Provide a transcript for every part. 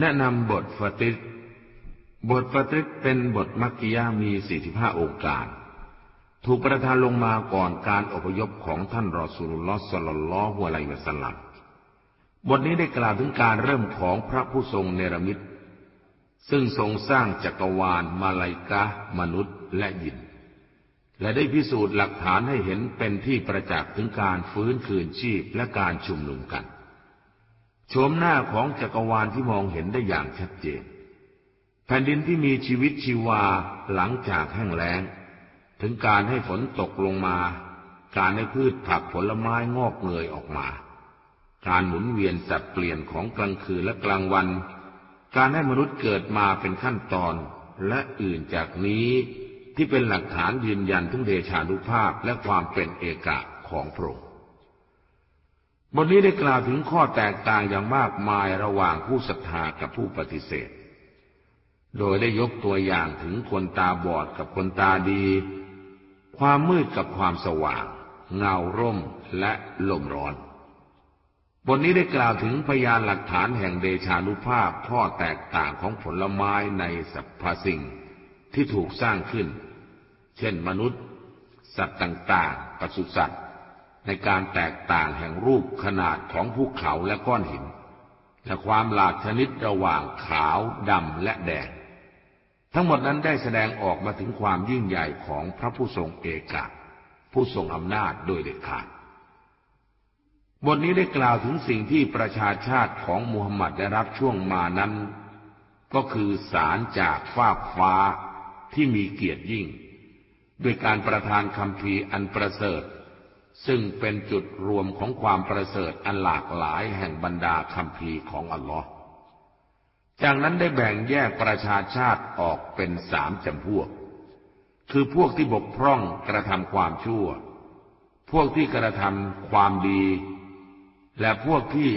แนะนำบทฟาติสบทฟาติสเป็นบทมักกิยามี 45 องค์การ ถูกประทานลงมาก่อนการอพยพของท่านรอสุลลอสลลลลอฮุอะลัยวะสัลลัมบทนี้ได้กล่าวถึงการเริ่มของพระผู้ทรงเนรมิตซึ่งทรงสร้างจักรวาลมาลายกะมนุษย์และยิน และได้พิสูจน์หลักฐานให้เห็นเป็นที่ประจักษ์ถึงการฟื้นคืนชีพและการชุมนุมกัน โฉมหน้าของจักรวาลที่มองเห็นได้อย่างชัดเจน แผ่นดินที่มีชีวิตชีวาหลังจากแห้งแล้ง ถึงการให้ฝนตกลงมา การให้พืชผักผลไม้งอกเงยออกมา การหมุนเวียนสับเปลี่ยนของกลางคืนและกลางวัน การให้มนุษย์เกิดมาเป็นขั้นตอนและอื่นจากนี้ที่เป็นหลักฐานยืนยันถึงเดชานุภาพและความเป็นเอกะของพระองค์ บทนี้ได้กล่าวถึงข้อแตกต่างอย่างมากมายระหว่างผู้ศรัทธากับผู้ปฏิเสธ โดยได้ยกตัวอย่างถึงคนตาบอดกับคนตาดี ความมืดกับความสว่าง เงาร่มและลมร้อน บทนี้ได้กล่าวถึงพยานหลักฐานแห่งเดชานุภาพข้อแตกต่างของผลไม้ในสรรพสิ่งที่ถูกสร้างขึ้น เช่นมนุษย์ สัตว์ต่าง ๆปศุสัตว์ ในการแตกต่างแห่งรูปขนาดของภูเขาและก้อนหิน และความหลากชนิดระหว่างขาวดำและแดง ทั้งหมดนั้นได้แสดงออกมาถึงความยิ่งใหญ่ของพระผู้ทรงเอกะผู้ทรงอำนาจโดยเด็ดขาด บทนี้ได้กล่าวถึงสิ่งที่ประชาชาติของมูฮัมหมัดได้รับช่วงมานั้น ก็คือสารจากฟากฟ้าที่มีเกียรติยิ่ง ด้วยการประทานคำพีอันประเสริฐ ซึ่งเป็นจุดรวมของความประเสริฐอันหลากหลายแห่งบรรดาคำพีของอัลลอฮ์จากนั้นได้แบ่งแยกประชาชาติออกเป็นสามจำพวก คือพวกที่บกพร่องกระทำความชั่ว พวกที่กระทำความดี และพวกที่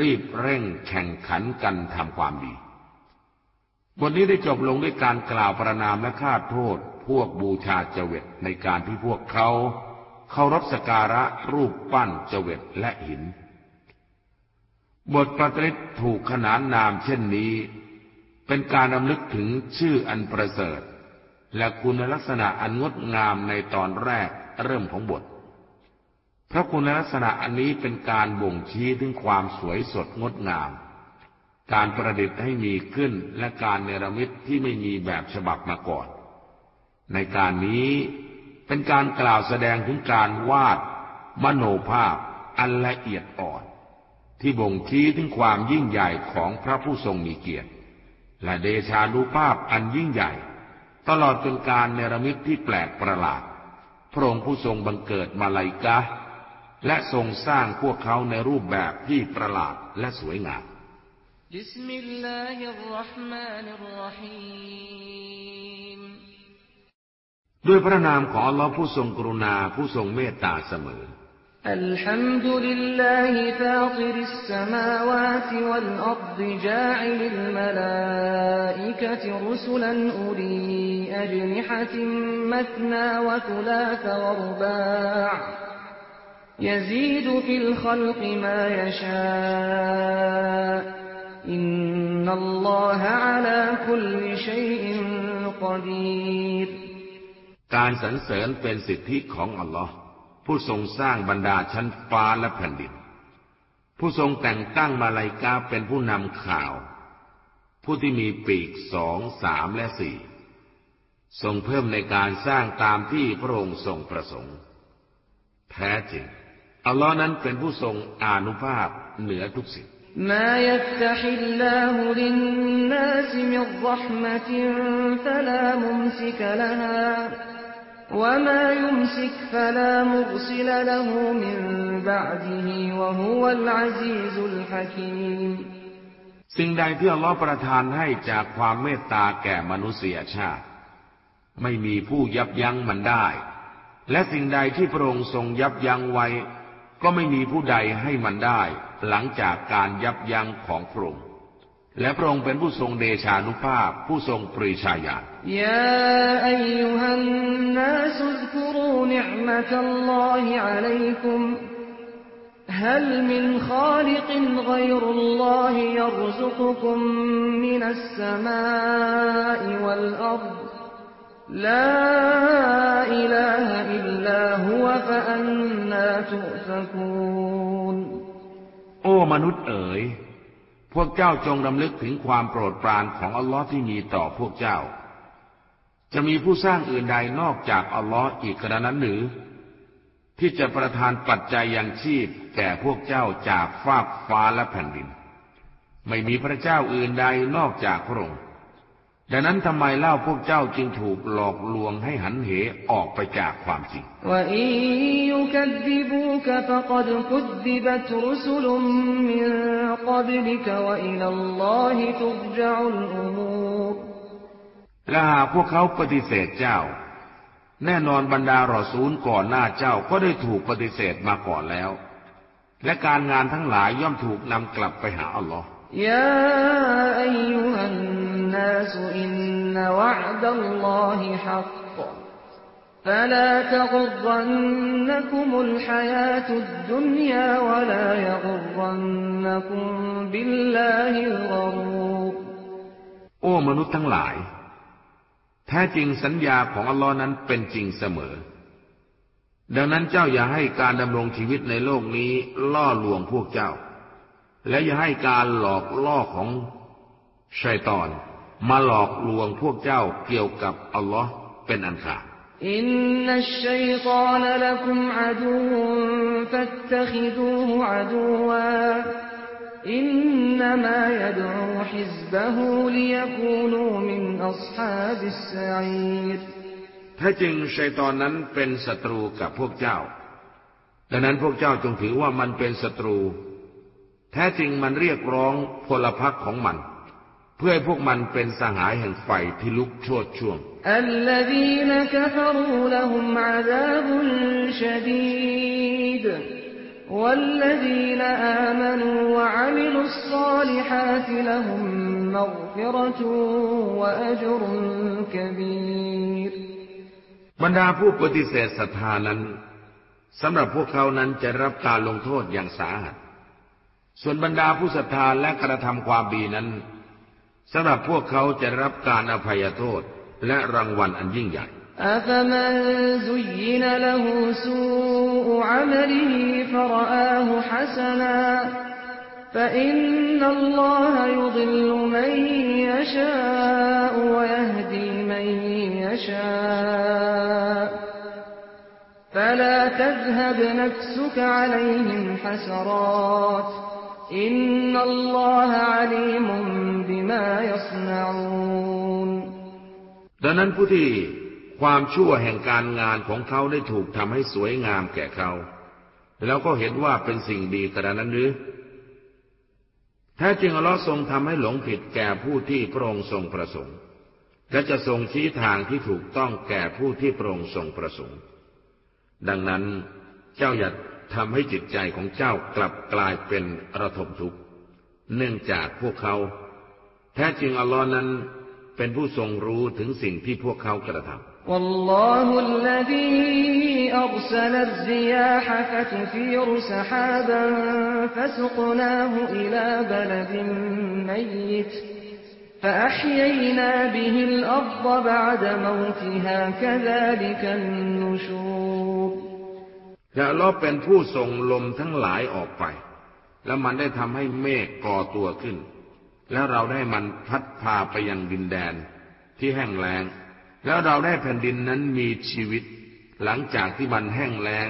รีบเร่งแข่งขันกันทำความดี บทนี้ได้จบลงด้วยการกล่าวประนามและฆ่าโทษ พวกบูชาเจวิตในการที่พวกเขา เคารพสการะรูปปั้นเจวิตและหิน บทปฏิริษถูกขนานนามเช่นนี้ เป็นการนำลึกถึงชื่ออันประเสริฐ และคุณลักษณะอันงดงามในตอนแรกเริ่มของบท พระคุณลักษณะอันนี้เป็นการบ่งชี้ถึงความสวยสดงดงาม การประดิษฐ์ให้มีขึ้นและการเนรมิตที่ไม่มีแบบฉบับมาก่อน ในการนี้ เป็นการกล่าวแสดงถึงการวาด มโนภาพอันละเอียดอ่อน ที่บ่งชี้ถึงความยิ่งใหญ่ของพระผู้ทรงมีเกียรติ และเดชานุภาพอันยิ่งใหญ่ ตลอดจนการเนรมิตที่แปลกประหลาด พระองค์ผู้ทรงบังเกิดมลาอิกะฮ์ และทรงสร้างพวกเขาในรูปแบบที่ประหลาดและสวยงามبسم الله الرحمن الرحيم ด้วยพระนามของอัลลอฮ์ผู้ทรงกรุณาผู้ทรงเมตตาเสมอ الحمد لله فاطر السماوات والأرض جاعل الملائكة رسلا أولي أجنحة مثنى وثلاث ورباع يزيد في الخلق ما يشاء إن الله على كل شيء قدير การสรรเสริญเป็นสิทธิของอัลลอฮ์ผู้ทรงสร้างบรรดาชั้นฟ้าและแผ่นดิน ผู้ทรงแต่งตั้งมาลายกาเป็นผู้นำข่าว ผู้ที่มีปีกสองสามและสี่ทรงเพิ่มในการสร้างตามที่พระองค์ทรงประสงค์ แท้จริงอัลลอฮ์นั้นเป็นผู้ทรงอานุภาพเหนือทุกสิ่ง ما يفتح الله للناس من رحمة فلا ممسك لها สิ่งใดที่อัลลอฮ์ประทานให้จากความเมตตาแก่มนุษยชาติ ไม่มีผู้ยับยั้งมันได้ และสิ่งใดที่พระองค์ทรงยับยั้งไว้ ก็ไม่มีผู้ใดให้มันได้ หลังจากการยับยั้งของพระองค์ และพระองค์เป็นผู้ทรงเดชานุภาพผู้ทรงปริชาญาณยาอายุฮันนาสุซกุรูนิอ์มะตัลลอฮิอะลัยกุม هل من خالق غير الله يرزقكم من السماء والأرض لا إله إلا هو فأنا تؤفكون โอ้มนุษย์เอ๋ย พวกเจ้าจงดำลึกถึงความโปรดปรานของอัลลอฮ์ที่มีต่อพวกเจ้า จะมีผู้สร้างอื่นใดนอกจากอัลลอฮ์อีกกระนั้นหรือ ที่จะประทานปัจจัยยังชีพแก่พวกเจ้าจากฟากฟ้าและแผ่นดิน ไม่มีพระเจ้าอื่นใดนอกจากพระองค์ ดังนั้นทำไมเล่าพวกเจ้าจึงถูกหลอกลวงให้หันเหออกไปจากความจริง และหากพวกเขาปฏิเสธเจ้า แน่นอนบรรดารอซูลก่อนหน้าเจ้าก็ได้ถูกปฏิเสธมาก่อนแล้ว และการงานทั้งหลายย่อมถูกนำกลับไปหาอัลลอฮ์ الناس إن وعد الله حق فلا تغرنكم الحياة الدنيا ولا يغرنكم بالله الغرور โอ้มนุษย์ทั้งหลาย แท้จริงสัญญาของอัลลอฮ์นั้นเป็นจริงเสมอ ดังนั้นเจ้าอย่าให้การดำรงชีวิตในโลกนี้ล่อลวงพวกเจ้าและอย่าให้การหลอกล่อของชัยตอน มาหลอกลวงพวกเจ้าเกี่ยวกับอัลลอฮ์เป็นอันขาดอินนัชชัยตานละคุมอาดูฟัตตขิดูฮอาดูวาอินนามายดูฮิซบะฮูลิยคูนูมินอัศฮาบิสซัยรถ้าจริงชัยตอนนั้นเป็นศัตรูกับพวกเจ้า ดังนั้นพวกเจ้าจงถือว่ามันเป็นศัตรู แท้จริงมันเรียกร้องพลพรรคของมัน เพื่อให้พวกมันเป็นสหายแห่งไฟที่ลุกโชดช่วง والذين آمنوا وعملوا الصالحات لهم مغفرة وأجر كبير บรรดาผู้ปฏิเสธศรัทธานั้นสำหรับพวกเขานั้นจะรับการลงโทษอย่างสาหัสส่วนบรรดาผู้ศรัทธาและกระทำความดีนั้น สำหรับพวกเขาจะรับการอภัยโทษและรางวัลอันยิ่งใหญ่ أفمن زين له سوء عمله فرآه حسنا فإن الله يضل من يشاء ويهدي من يشاء فلا تذهب نفسك عليهم حسرات อินนั ดังนั้นผู้ที่ความชั่วแห่งการงานของเขาได้ถูกทำให้สวยงามแก่เขา แล้วก็เห็นว่าเป็นสิ่งดีกระนั้นหรือแท้จริงอัลลอฮ์ทรงทำให้หลงผิดแก่ผู้ที่พระองค์ทรงประสงค์ และจะทรงชี้ทางที่ถูกต้องแก่ผู้ที่พระองค์ทรงประสงค์ ดังนั้นเจ้าอย่าทำให้จิตใจของเจ้ากลับกลายเป็นระทมทุกข์ เนื่องจากพวกเขา แท้จริงอัลลอฮ์นั้น เป็นผู้ทรงรู้ถึงสิ่งที่พวกเขากระทำ والله الذي أرسل الرياح فتثير سحابا فسقناه إلى بلد ميت فأحيينا به الأرض بعد موتها كذلك النشور และลอเป็นผู้ส่งลมทั้งหลายออกไป แล้วมันได้ทำให้เมฆก่อตัวขึ้น แล้วเราได้มันพัดพาไปยังดินแดนที่แห้งแล้ง แล้วเราได้แผ่นดินนั้นมีชีวิต หลังจากที่มันแห้งแล้ง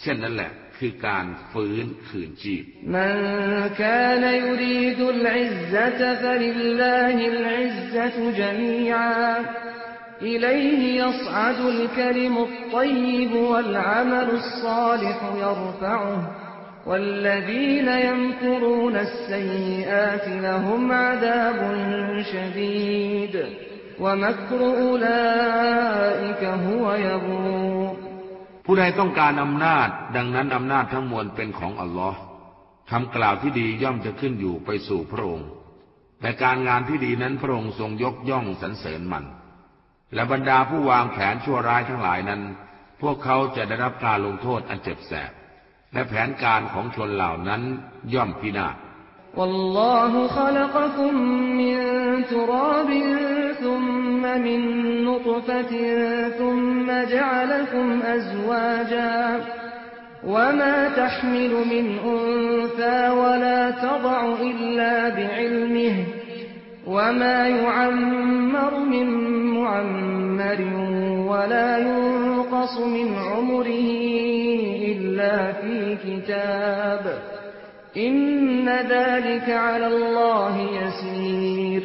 เช่นนั้นแหละคือการฟื้นคืนชีพมันกานยูรีดุลอิซซะตะลิลลาฮิลอิซซะตุจมีอาอิลัยฮิยัศอดุลกลิมุตฏอยบวัลอามัลุศศอลิฮยัรฟะอุ والذين يمكرون السيئات لهم عذاب شديد ومكر أولئك هو يبور ผู้ใดต้องการอำนาจ ดังนั้นอำนาจทั้งมวลเป็นของอัลลอฮ์คำกล่าวที่ดีย่อมจะขึ้นอยู่ไปสู่พระองค์ แต่การงานที่ดีนั้นพระองค์ทรงยกย่องสรรเสริญมันและบรรดาผู้วางแผนชั่วร้ายทั้งหลายนั้น พวกเขาจะได้รับการลงโทษอันเจ็บแสบ และแผนการของชนเหล่านั้นย่อมพินาศ والله خلقكم من تراب ثم من نطفة ثم جعلكم أزواجا وما تحمل من أنثى ولا تضع إلا بعلمه وما يعمر من معمر ولا ينقص من عمره إلا في كتاب إن ذلك على الله يسير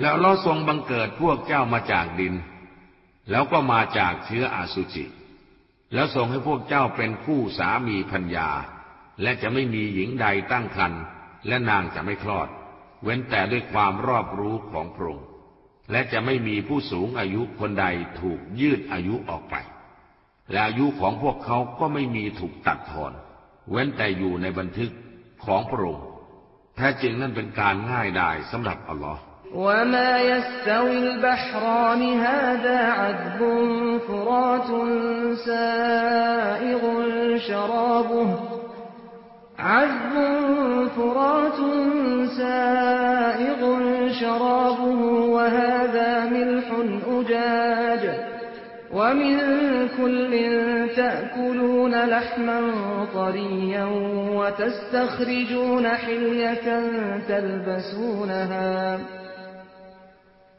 แล้วเราทรงบังเกิดพวกเจ้ามาจากดิน แล้วก็มาจากเชื้ออาสุจิ แล้วทรงให้พวกเจ้าเป็นคู่สามีพัญญา และจะไม่มีหญิงใดตั้งครรภ์และนางจะไม่คลอด เว้นแต่ด้วยความรอบรู้ของพระองค์และจะไม่มีผู้สูงอายุคนใดถูกยืดอายุออกไป และอายุของพวกเขาก็ไม่มีถูกตัดทอน เว้นแต่อยู่ในบันทึกของพระองค์แท้จริงนั่นเป็นการง่ายดายสำหรับอัลลอฮ์ وما يستوي البحران هذا عذب فرات سائغ شرابه عذب فرات سائغ شرابه وهذا ملح أجاج ومن كل تأكلون لحما طريا وتستخرجون حلية تلبسونها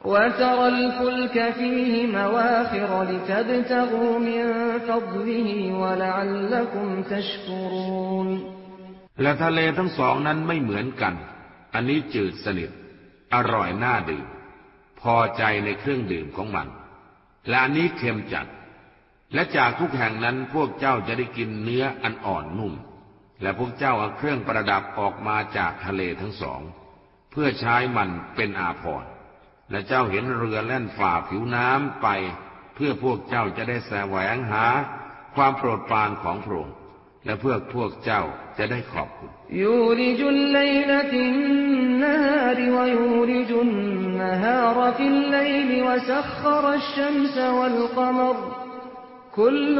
وترى الفلك فيه مواخر لتبتغوا من فضله ولعلكم تشكرون และทะเลทั้งสองนั้นไม่เหมือนกัน อันนี้จืดสนิท อร่อยน่าดื่ม พอใจในเครื่องดื่มของมัน และอันนี้เค็มจัด และจากทุกแห่งนั้นพวกเจ้าจะได้กินเนื้ออันอ่อนนุ่ม และพวกเจ้าเอาเครื่องประดับออกมาจากทะเลทั้งสอง เพื่อใช้มันเป็นอาภรณ์และเจ้าเห็นเรือแล่นฝ่าผิวน้ำไป เพื่อพวกเจ้าจะได้แสวงหา ความโปรดปรานของพระองค์ และเพื่อพวกเจ้าจะได้ขอบคุณ يولج الليل في النهار ويولج النهار في الليل وسخر الشمس والقمر كل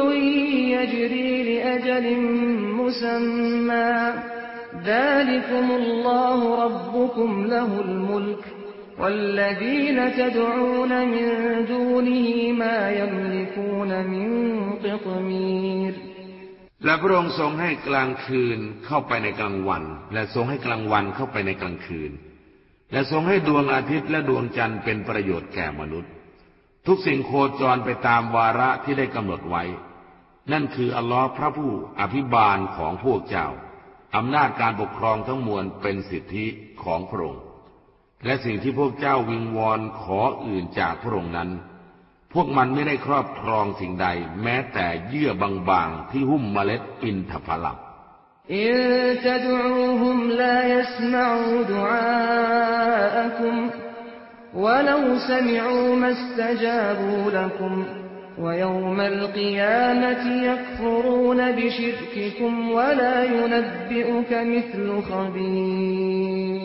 يجري لأجل مسمى ذلكم الله ربكم له الملك والذين تدعون من دونه ما يملكون من قطمير และพระองค์ทรงให้กลางคืนเข้าไปในกลางวัน และทรงให้กลางวันเข้าไปในกลางคืน และทรงให้ดวงอาทิตย์และดวงจันทร์เป็นประโยชน์แก่มนุษย์ ทุกสิ่งโคจรไปตามวาระที่ได้กำหนดไว้ นั่นคืออัลลอฮ์พระผู้อภิบาลของพวกเจ้าอำนาจการปกครองทั้งมวลเป็นสิทธิของพระองค์ และสิ่งที่พวกเจ้าวิงวอนขออื่นจากพระองค์นั้น พวกมันไม่ได้ครอบครองสิ่งใด แม้แต่เยื่อบางๆที่หุ้มเมล็ดอินทผลัม إن تدعوهم لا يسمعوا دعاءكم ولو سمعوا ما استجابوا لكم ويوم القيامة يكفرون بشرككم ولا ينبئك مثل خبير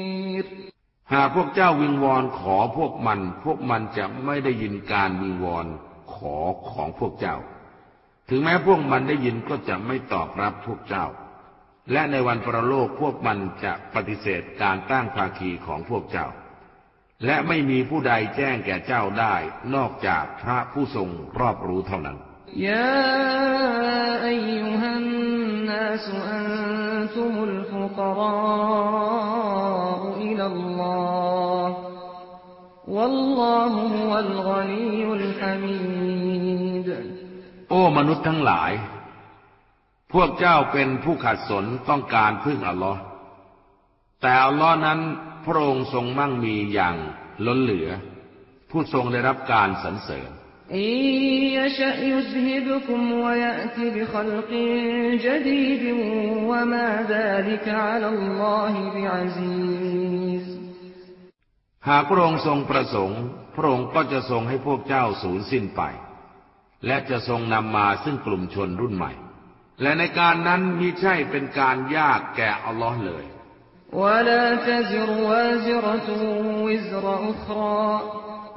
หากพวกเจ้าวิงวอนขอพวกมัน พวกมันจะไม่ได้ยินการวิงวอนขอของพวกเจ้า ถึงแม้พวกมันได้ยินก็จะไม่ตอบรับพวกเจ้า และในวันประโลกพวกมันจะปฏิเสธการตั้งภาคีของพวกเจ้า และไม่มีผู้ใดแจ้งแก่เจ้าได้ นอกจากพระผู้ทรงรอบรู้เท่านั้น يا أيها الناس أنتم الفقراء إلى الله والله هو الغني الحميد โอ้มนุษย์ทั้งหลาย พวกเจ้าเป็นผู้ขัดสนต้องการพึ่งอัลลอฮ์แต่อัลลอฮ์นั้นพระองค์ทรงมั่งมีอย่างล้นเหลือ ผู้ทรงได้รับการสรรเสริญ إن يشأ يذهبكم ويأت بخلق جديد وما ذلك على الله بعزيز หากพระองค์ทรงประสงค์ พระองค์ก็จะทรงให้พวกเจ้าสูญสิ้นไป และจะทรงนำมาซึ่งกลุ่มชนรุ่นใหม่ และในการนั้นมิใช่เป็นการยากแก่อัลลอฮ์เลย ولا تزر وازرة وزر أخرى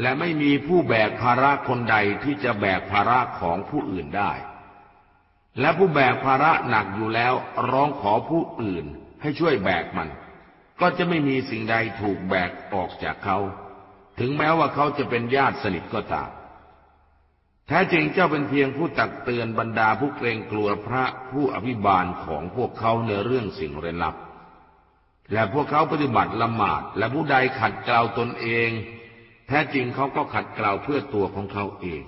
และไม่มีผู้แบกภาระคนใดที่จะแบกภาระของผู้อื่นได้ และผู้แบกภาระหนักอยู่แล้วร้องขอผู้อื่นให้ช่วยแบกมัน ก็จะไม่มีสิ่งใดถูกแบกออกจากเขา ถึงแม้ว่าเขาจะเป็นญาติสนิทก็ตาม แท้จริงเจ้าเป็นเพียงผู้ตักเตือนบรรดาผู้เกรงกลัวพระผู้อภิบาลของพวกเขาในเรื่องสิ่งเร้นลับ และพวกเขาปฏิบัติละหมาดและผู้ใดขัดเกลาตนเอง แท้จริงเขาก็ขัดเกลาเพื่อตัวของเขาเอง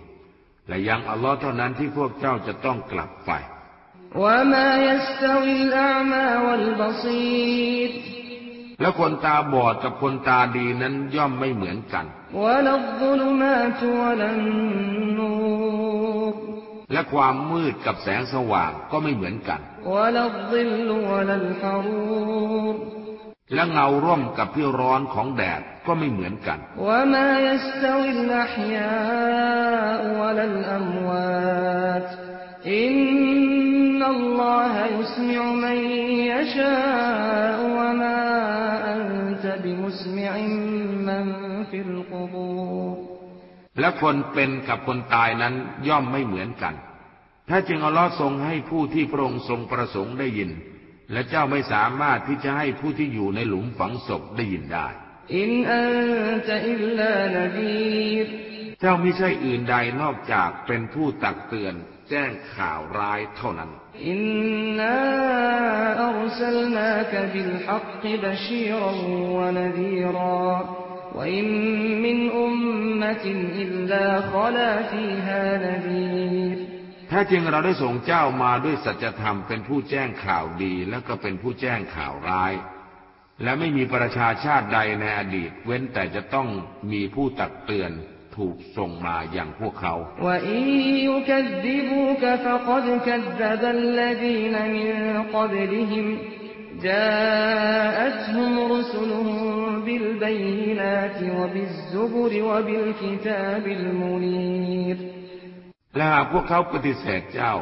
และยังอัลลอฮ์เท่านั้นที่พวกเจ้าจะต้องกลับไปและคนตาบอดกับคนตาดีนั้นย่อมไม่เหมือนกัน และความมืดกับแสงสว่างก็ไม่เหมือนกัน และเงาร่มกับที่ร้อนของแดดก็ไม่เหมือนกันอินนัลลอฮะยุสมิอุมันยะชาอวะมาอันตะบิมุสมิอิมมันฟิลกุบูรและคนเป็นกับคนตายนั้นย่อมไม่เหมือนกัน ถ้าจึงอัลลอฮ์ทรงให้ผู้ที่พระองค์ทรงประสงค์ได้ยิน และเจ้าไม่สามารถที่จะให้ผู้ที่อยู่ในหลุมฝังศพได้ยินได้ อินอันจะอิลลานบีเจ้าไม่ใช่อื่นใดนอกจากเป็นผู้ตักเตือนแจ้งข่าวร้ายเท่านั้น إنا أرسلناك بالحق بشيرا ونذيرا وإن من أمة إلا خلا فيها نذير แท้จริงเราได้ส่งเจ้ามาด้วยสัจธรรมเป็นผู้แจ้งข่าวดีและก็เป็นผู้แจ้งข่าวร้าย และไม่มีประชาชาติใดในอดีต เว้นแต่จะต้องมีผู้ตักเตือนถูกส่งมาอย่างพวกเขา และ และหากพวกเขาปฏิเสธเจ้า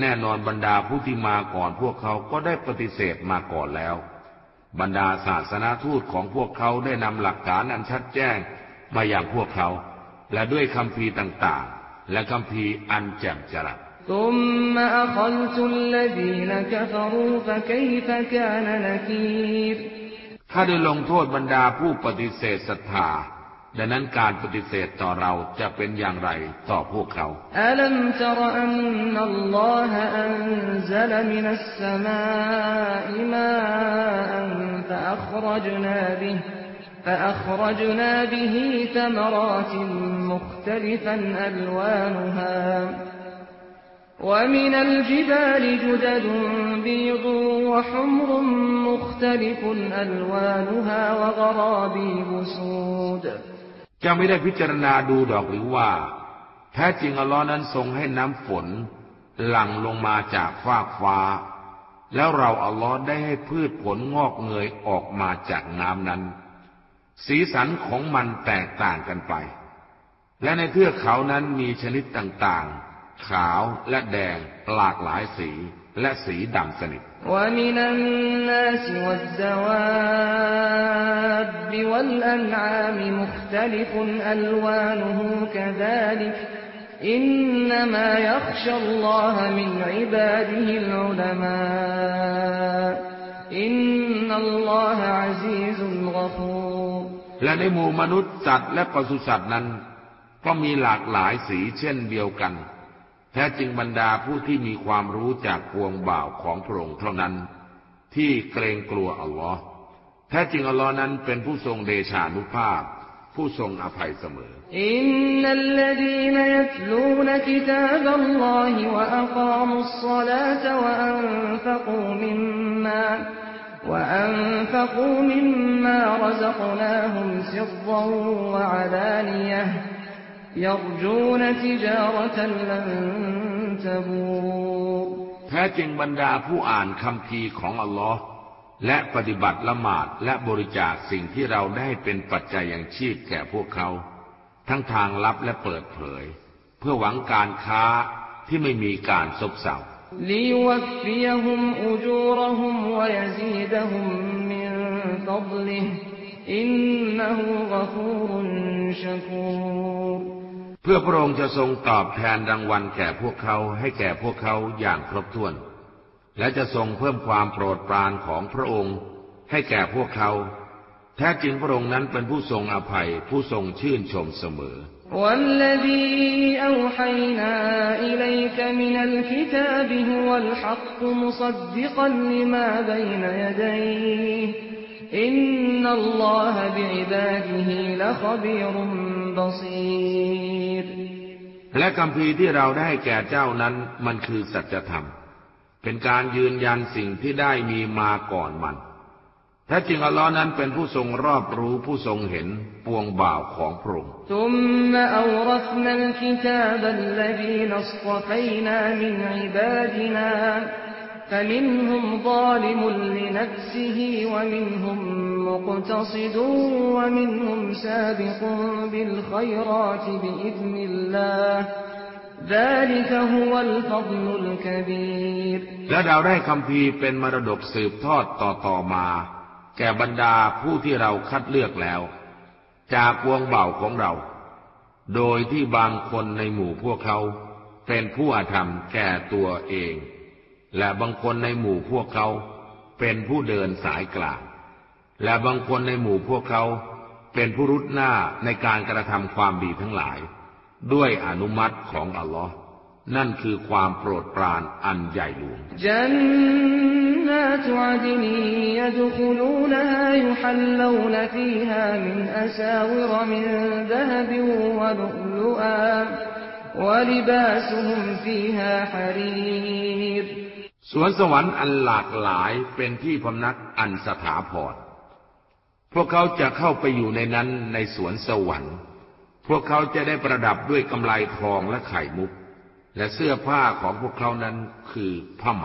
แน่นอนบรรดาผู้ที่มาก่อนพวกเขาก็ได้ปฏิเสธมาก่อนแล้ว บรรดาศาสนาทูตของพวกเขาได้นำหลักฐานอันชัดแจ้งมาอย่างพวกเขา และด้วยคำพีต่างๆ และคำพีอันแจ่มจรัสข้าได้ลงโทษบรรดาผู้ปฏิเสธศรัทธา ดังนั้นการปฏิเสธต่อเราจะเป็นอย่างไรต่อพวกเขาอัลัมตรอันนัลลอฮะอันซัลมินัสสมาอิมาอันฟะอัครจนาบิฮ فأخرجنا به ثمرات مختلفا ألوانها ومن الجبال جدد بيض وحمر مختلف ألوانها وغرابيب سود จะไม่ได้พิจารณาดูดอกหรือว่า แท้จริงอัลลอฮ์นั้นทรงให้น้ำฝน หลั่งลงมาจากฟากฟ้า แล้วเราอัลลอฮ์ได้ให้พืชผลงอกเงยออกมาจากน้ำนั้น สีสันของมันแตกต่างกันไป และในเทือกเขานั้นมีชนิดต่างๆ ขาวและแดงหลากหลายสี และสีดำสนิทและในหมู่มนุษย์สัตว์และปศุสัตว์นั้น ก็มีหลากหลายสีเช่นเดียวกัน ท้จริงบรรดาผู้ที่มีความรู้จากพวงบ่าวของพระองค์เท่านั้น ที่เกรงกลัวอัลลอฮ์แท้จริงอัลลอฮ์นั้นเป็นผู้ทรงเดชานุภาพ ผู้ทรงอภัยเสมออินนัลลดีนยัตลูนกิตาบัลลอฮิวะอักามุสศลาตวะอันฟะกูมิมมา وأنفقوا مما رزقناهم سرا وعلانية แท้จริงบรรดาผู้อ่านคำพีของอัลลอฮ์และปฏิบัติละหมาดและบริจาคสิ่งที่เราได้เป็นปัจจัยอย่างชีพแก่พวกเขา ทั้งทางลับและเปิดเผย เพื่อหวังการค้าที่ไม่มีการซบเซาลิวักฟียหุมอินนหูกฟูรุนชกูร พื่อพระองค์จะทรงตอบแทนรางวัลแก่พวกเขาให้แก่พวกเขาอย่างครบถ้วน และจะทรงเพิ่มความโปรดปรานของพระองค์ให้แก่พวกเขา แท้จริงพระองค์นั้นเป็นผู้ทรงอภัยผู้ทรงชื่นชมเสมอ والذي أوحينا إليك من الكتاب هو الحق مصدقا لما بين يديه إن الله بعباده لخبير بصير และคำพีร์ที่เราได้แก่เจ้านั้นมันคือสัจธรรม เป็นการยืนยันสิ่งที่ได้มีมาก่อนมันแท้จริงอัลลอฮ์นั้นเป็นผู้ทรงรอบรู้ผู้ทรงเห็นปวงบ่าวของพระองค์ ثم أورثنا الكتاب الذين اصطفينا من عبادنا فمنهم ظالم لنفسه ومنهم مقتصد ومنهم سابق بالخيرات بإذن الله ذلك هو الفضل الكبير และเราได้คำพีร์เป็นมรดกสืบทอดต่อๆมา แก่บรรดาผู้ที่เราคัดเลือกแล้ว จากวงเบ่าของเรา โดยที่บางคนในหมู่พวกเขา เป็นผู้อาธรรมแก่ตัวเอง และบางคนในหมู่พวกเขา เป็นผู้เดินสายกลาง และบางคนในหมู่พวกเขา เป็นผู้รุดหน้าในการกระทำความดีทั้งหลาย ด้วยอนุมัติของอัลลอฮ์นั่นคือความโปรดปรานอันใหญ่หลวง جنات عدن يدخلونها يحلون فيها من أساور من ذهب ولؤلؤا ولباسهم فيها حرير สวนสวรรค์อันหลากหลายเป็นที่พำนักอันสถาพร พวกเขาจะเข้าไปอยู่ในนั้นในสวนสวรรค์ พวกเขาจะได้ประดับด้วยกำไลทองและไข่มุก และเสื้อผ้าของพวกเขานั้นคือผ้าไหม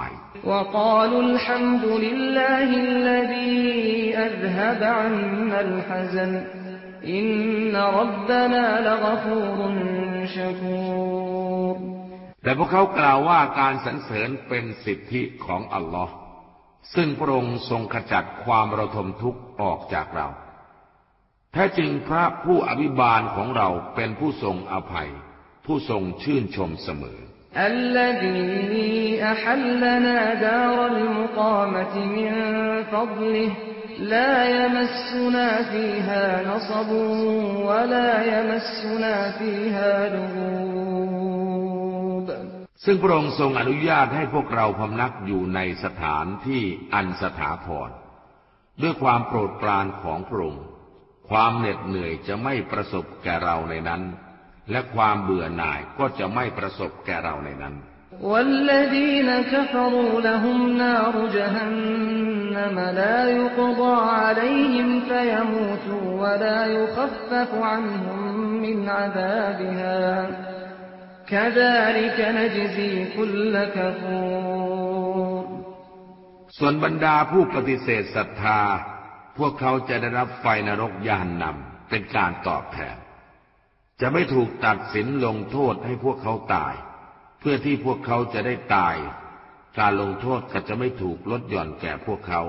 และพวกเขากล่าวว่าการสรรเสริญเป็นสิทธิของอัลลอฮ์ ซึ่งพระองค์ทรงขจัดความระทมทุกข์ออกจากเรา แท้จริงพระผู้อภิบาลของเราเป็นผู้ทรงอภัย ผู้ทรงชื่นชมเสมอ الذي أحلنا دار المقامة من فضله لا يمسنا فيها نصب ولا يمسنا فيها لغوب ซึ่งพระองค์ทรงอนุญาตให้พวกเราพำนักอยู่ในสถานที่อันสถาพร ด้วยความโปรดปรานของพระองค์ ความเหน็ดเหนื่อยจะไม่ประสบแก่เราในนั้น และความเบื่อหน่ายก็จะไม่ประสบแก่เราในนั้น والذين كفروا لهم نار جهنم لا يقضى عليهم فيموتوا ولا يخفف عنهم من عذابها ส่วนบรรดาผู้ปฏิเสธศรัทธา พวกเขาจะได้รับไฟนรกยานนำเป็นการตอบแทน จะไม่ถูกตัดสินลงโทษให้พวกเขาตาย เพื่อที่พวกเขาจะได้ตาย การลงโทษก็จะไม่ถูกลดหย่อนแก่พวกเขา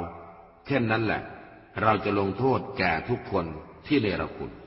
เช่นนั้นแหละ เราจะลงโทษแก่ทุกคนที่เนรคุณ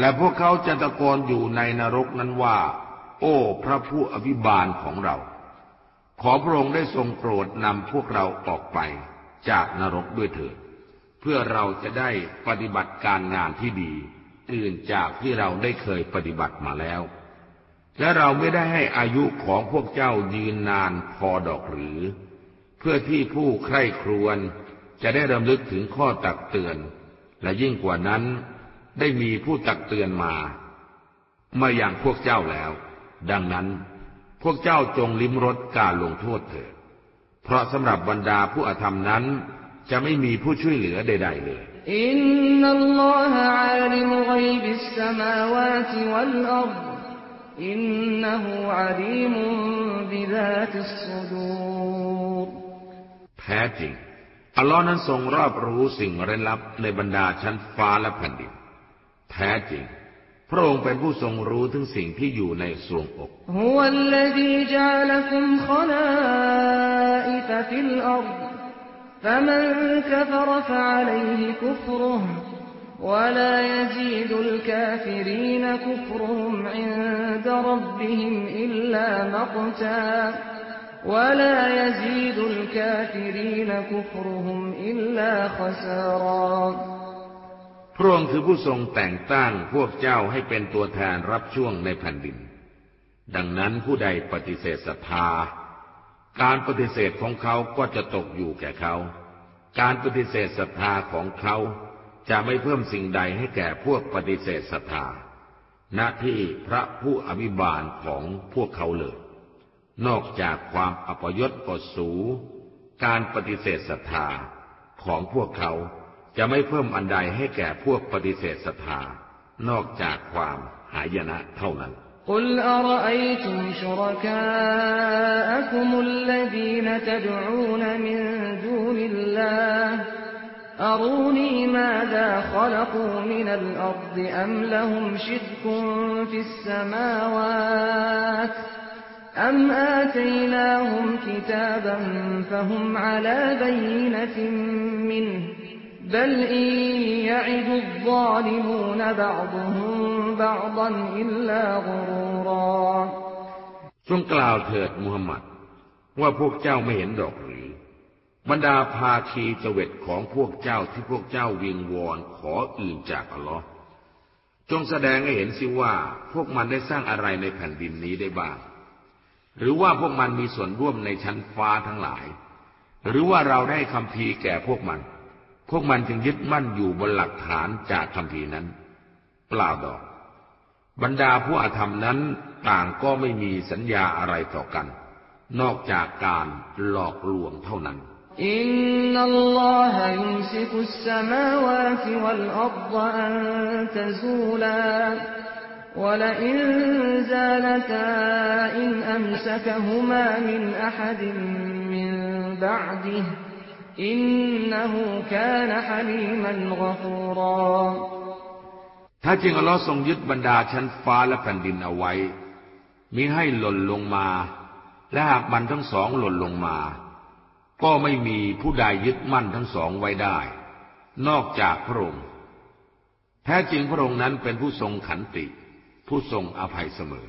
และพวกเขาจะตะโกนอยู่ในนรกนั้นว่า โอ้ พระผู้อภิบาลของเรา ขอพระองค์ได้ทรงโปรดนำพวกเราออกไปจากนรกด้วยเถิด เพื่อเราจะได้ปฏิบัติการงานที่ดี อื่นจากที่เราได้เคยปฏิบัติมาแล้ว และเราไม่ได้ให้อายุของพวกเจ้ายืนนานพอดอกหรือ เพื่อที่ผู้ใคร่ครวญจะได้รำลึกถึงข้อตักเตือน และยิ่งกว่านั้น ได้มีผู้ตักเตือนมา มาอย่างพวกเจ้าแล้ว ดังนั้นพวกเจ้าจงลิ้มรสการลงโทษเถิด เพราะสำหรับบรรดาผู้อธรรมนั้น จะไม่มีผู้ช่วยเหลือใด ๆ เลย อินนัลลอฮะอาลิมุกัยบิสสมาวาติวัลอัรฎอินนะฮูอาลีมุบิซาติสซุดูรแท้จริง อัลลอฮ์นั้นทรงรอบรู้สิ่งเร้นลับในบรรดาชั้นฟ้าและแผ่นดิน แท้จริงพระองค์เป็นผู้ทรงรู้ถึงสิ่งที่อยู่ในสวงอกฮ ولا يزيد الكافرين كفرهم عند ربهم إلا مقتا ولا يزيد الكافرين كفرهم إلا خسارا พระองค์คือผู้ทรงแต่งตั้งพวกเจ้าให้เป็นตัวแทนรับช่วงในแผ่นดิน ดังนั้นผู้ใดปฏิเสธศรัทธา การปฏิเสธของเขาก็จะตกอยู่แก่เขา การปฏิเสธศรัทธาของเขาจะไม่เพิ่มสิ่งใดให้แก่พวกปฏิเสธศรัทธา ณ ที่พระผู้อภิบาลของพวกเขาเลย นอกจากความอัปยศกดสู การปฏิเสธศรัทธาของพวกเขา จะไม่เพิ่มอันใดให้แก่พวกปฏิเสธศรัทธา นอกจากความหายนะเท่านั้น قل أرأيتم شركاءكم الذين تدعون من دون الله أروني ماذا خلقوا من الأرض أم لهم شرك في السماوات أم آتيناهم كتابا فهم على بينة منه بل إن يعد الظالمون بعضهم بعضا إلا غرورا จงกล่าวเถิดมูฮัมหมัดว่าพวกเจ้าไม่เห็นดอกหรือบรรดาภาคีจเวตของพวกเจ้าที่พวกเจ้าวิงวอนขออื่นจากอัลลอฮ์จงแสดงให้เห็นสิว่าพวกมันได้สร้างอะไรในแผ่นดินนี้ได้บ้าง หรือว่าพวกมันมีส่วนร่วมในชั้นฟ้าทั้งหลาย หรือว่าเราได้คำพีแก่พวกมัน พวกมันจึงยึดมั่นอยู่บนหลักฐานจากคำพีนั้น เปล่าดอก บรรดาผู้อาธรรมนั้นต่างก็ไม่มีสัญญาอะไรต่อกัน นอกจากการหลอกลวงเท่านั้นอินนัลลอฮะยุมซิกุสสมาวาติวัลอัรฎอันตะซูลา ولئن زالتا إن أمسكهما من أحد من بعده อินนะฮูกานะฮาลีมันกฟูรอถ้าจริงอัลลอฮ์ทรงยึดบรรดาชั้นฟ้าและแผ่นดินเอาไว้ มิให้หล่นลงมา และหากมันทั้งสองหล่นลงมา ก็ไม่มีผู้ใดยึดมั่นทั้งสองไว้ได้ นอกจากพระองค์แท้จริงพระองค์นั้นเป็นผู้ทรงขันติ ผู้ทรงอภัยเสมอ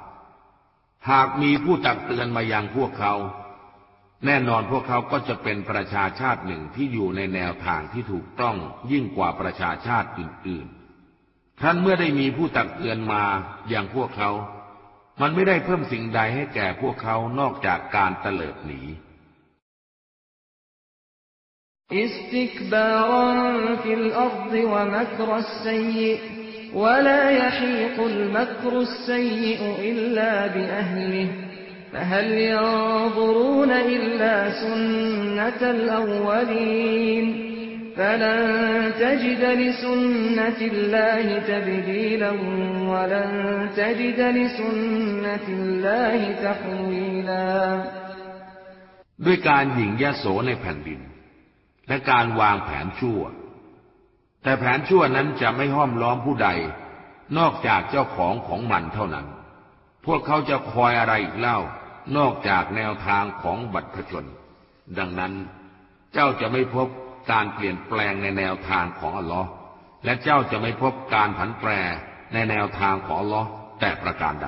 หากมีผู้ตักเตือนมายังพวกเขา แน่นอนพวกเขาก็จะเป็นประชาชาติหนึ่งที่อยู่ในแนวทางที่ถูกต้องยิ่งกว่าประชาชาติอื่นๆท่านเมื่อได้มีผู้ตักเตือนมาอย่างพวกเขา มันไม่ได้เพิ่มสิ่งใดให้แก่พวกเขานอกจากการเตลิดหนีอิสติกบารันฟิลอัรฎวะมักรัสซัย ولا يحيق المكر السيء إلا بأهله فهل ينظرون إلا سنة الأولين فلن تجد لسنة الله تبديلا ولن تجد لسنة الله تحويلا ด้วยการหยิ่งยโสในแผ่นดิน และการวางแผนชั่ว แต่แผนชั่วนั้นจะไม่ห้อมล้อมผู้ใด นอกจากเจ้าของของมันเท่านั้น พวกเขาจะคอยอะไรอีกเล่า นอกจากแนวทางของบัตรพชน ดังนั้น เจ้าจะไม่พบการเปลี่ยนแปลงในแนวทางของอัลลอฮ์และเจ้าจะไม่พบการผันแปรในแนวทางของอัลลอฮ์แต่ประการใด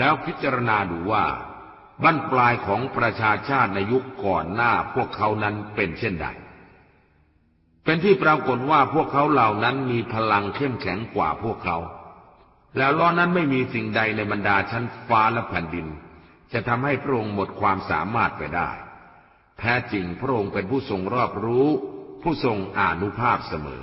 แล้วพิจารณาดูว่าบั้นปลายของประชาชาติในยุคก่อนหน้าพวกเขานั้นเป็นเช่นใด เป็นที่ปรากฏว่าพวกเขาเหล่านั้นมีพลังเข้มแข็งกว่าพวกเขา แล้วล้อนั้นไม่มีสิ่งใดในบรรดาชั้นฟ้าและแผ่นดิน จะทำให้พระองค์หมดความสามารถไปได้ แท้จริงพระองค์เป็นผู้ทรงรอบรู้ ผู้ทรงอานุภาพเสมอ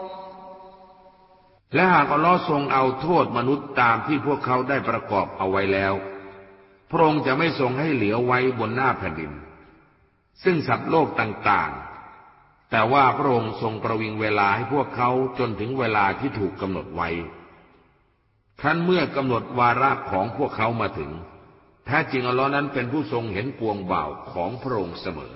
และหากอัลลอฮ์ทรงเอาโทษมนุษย์ตามที่พวกเขาได้ประกอบเอาไว้แล้ว พระองค์จะไม่ทรงให้เหลือไว้บนหน้าแผ่นดิน ซึ่งสัตว์โลกต่างๆ แต่ว่าพระองค์ทรงประวิงเวลาให้พวกเขาจนถึงเวลาที่ถูกกำหนดไว้ครั้นเมื่อกำหนดวาระของพวกเขามาถึงแท้จริงอัลลอฮ์นั้นเป็นผู้ทรงเห็นปวงบ่าวของพระองค์เสมอ